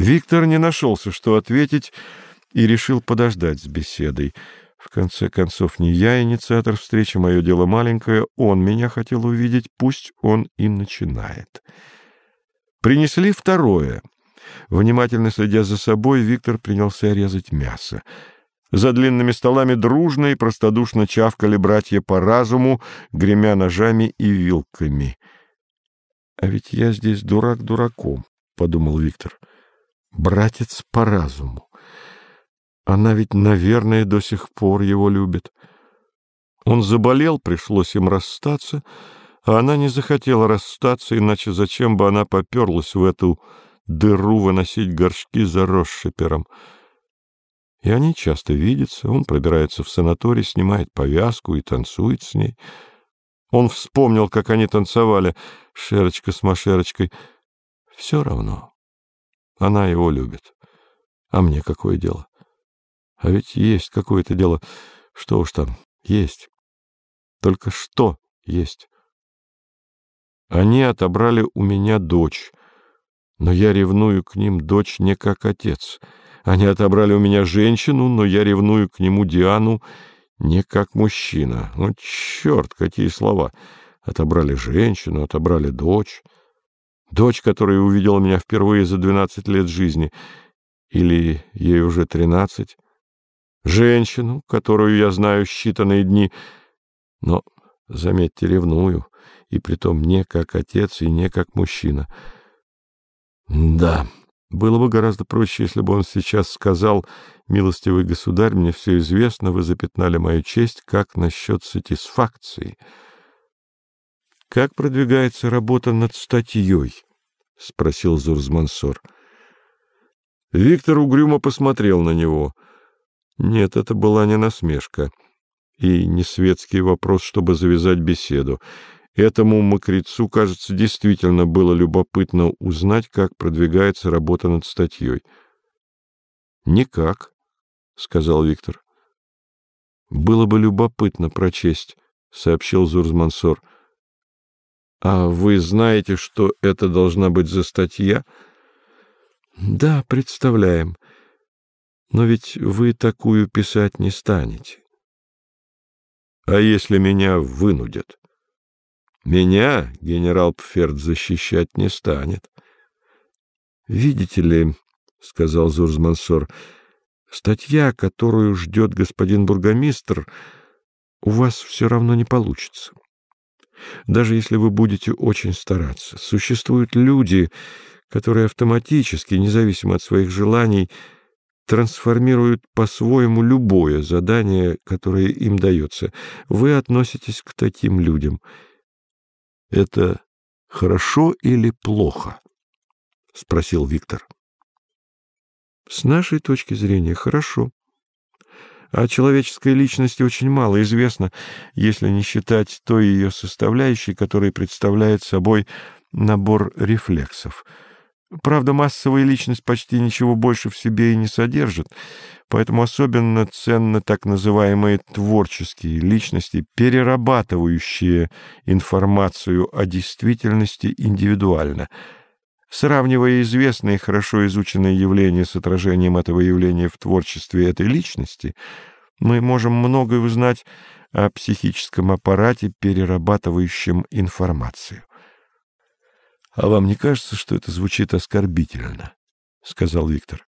Виктор не нашелся, что ответить, и решил подождать с беседой. В конце концов, не я инициатор встречи, мое дело маленькое, он меня хотел увидеть, пусть он и начинает. Принесли второе. Внимательно следя за собой, Виктор принялся резать мясо. За длинными столами дружно и простодушно чавкали братья по разуму, гремя ножами и вилками. — А ведь я здесь дурак дураком, — подумал Виктор. — Братец по разуму. Она ведь, наверное, до сих пор его любит. Он заболел, пришлось им расстаться, а она не захотела расстаться, иначе зачем бы она поперлась в эту дыру выносить горшки за росшипером. И они часто видятся, он пробирается в санаторий, снимает повязку и танцует с ней. Он вспомнил, как они танцевали, Шерочка с Машерочкой. Все равно. Она его любит. А мне какое дело? А ведь есть какое-то дело. Что уж там, есть. Только что есть? Они отобрали у меня дочь, но я ревную к ним дочь не как отец. Они отобрали у меня женщину, но я ревную к нему Диану не как мужчина. Ну, черт, какие слова! Отобрали женщину, отобрали дочь. Дочь, которая увидела меня впервые за двенадцать лет жизни. Или ей уже тринадцать. Женщину, которую я знаю считанные дни. Но, заметьте, ревную, и притом не как отец и не как мужчина. Да, было бы гораздо проще, если бы он сейчас сказал, «Милостивый государь, мне все известно, вы запятнали мою честь, как насчет сатисфакции?» «Как продвигается работа над статьей?» — спросил Зурзмансор. Виктор угрюмо посмотрел на него. Нет, это была не насмешка и не светский вопрос, чтобы завязать беседу. Этому мокрецу, кажется, действительно было любопытно узнать, как продвигается работа над статьей. — Никак, — сказал Виктор. — Было бы любопытно прочесть, — сообщил Зурзмансор. — А вы знаете, что это должна быть за статья? — Да, представляем. Но ведь вы такую писать не станете. — А если меня вынудят? Меня генерал Пферд защищать не станет. — Видите ли, — сказал Зурзмансор, — статья, которую ждет господин бургомистр, у вас все равно не получится. Даже если вы будете очень стараться. Существуют люди, которые автоматически, независимо от своих желаний, трансформируют по-своему любое задание, которое им дается. Вы относитесь к таким людям — это хорошо или плохо? — спросил Виктор. — С нашей точки зрения, хорошо. О человеческой личности очень мало известно, если не считать той ее составляющей, которая представляет собой набор рефлексов — Правда, массовая личность почти ничего больше в себе и не содержит, поэтому особенно ценны так называемые творческие личности, перерабатывающие информацию о действительности индивидуально. Сравнивая известные, хорошо изученные явления с отражением этого явления в творчестве этой личности, мы можем многое узнать о психическом аппарате, перерабатывающем информацию. — А вам не кажется, что это звучит оскорбительно? — сказал Виктор.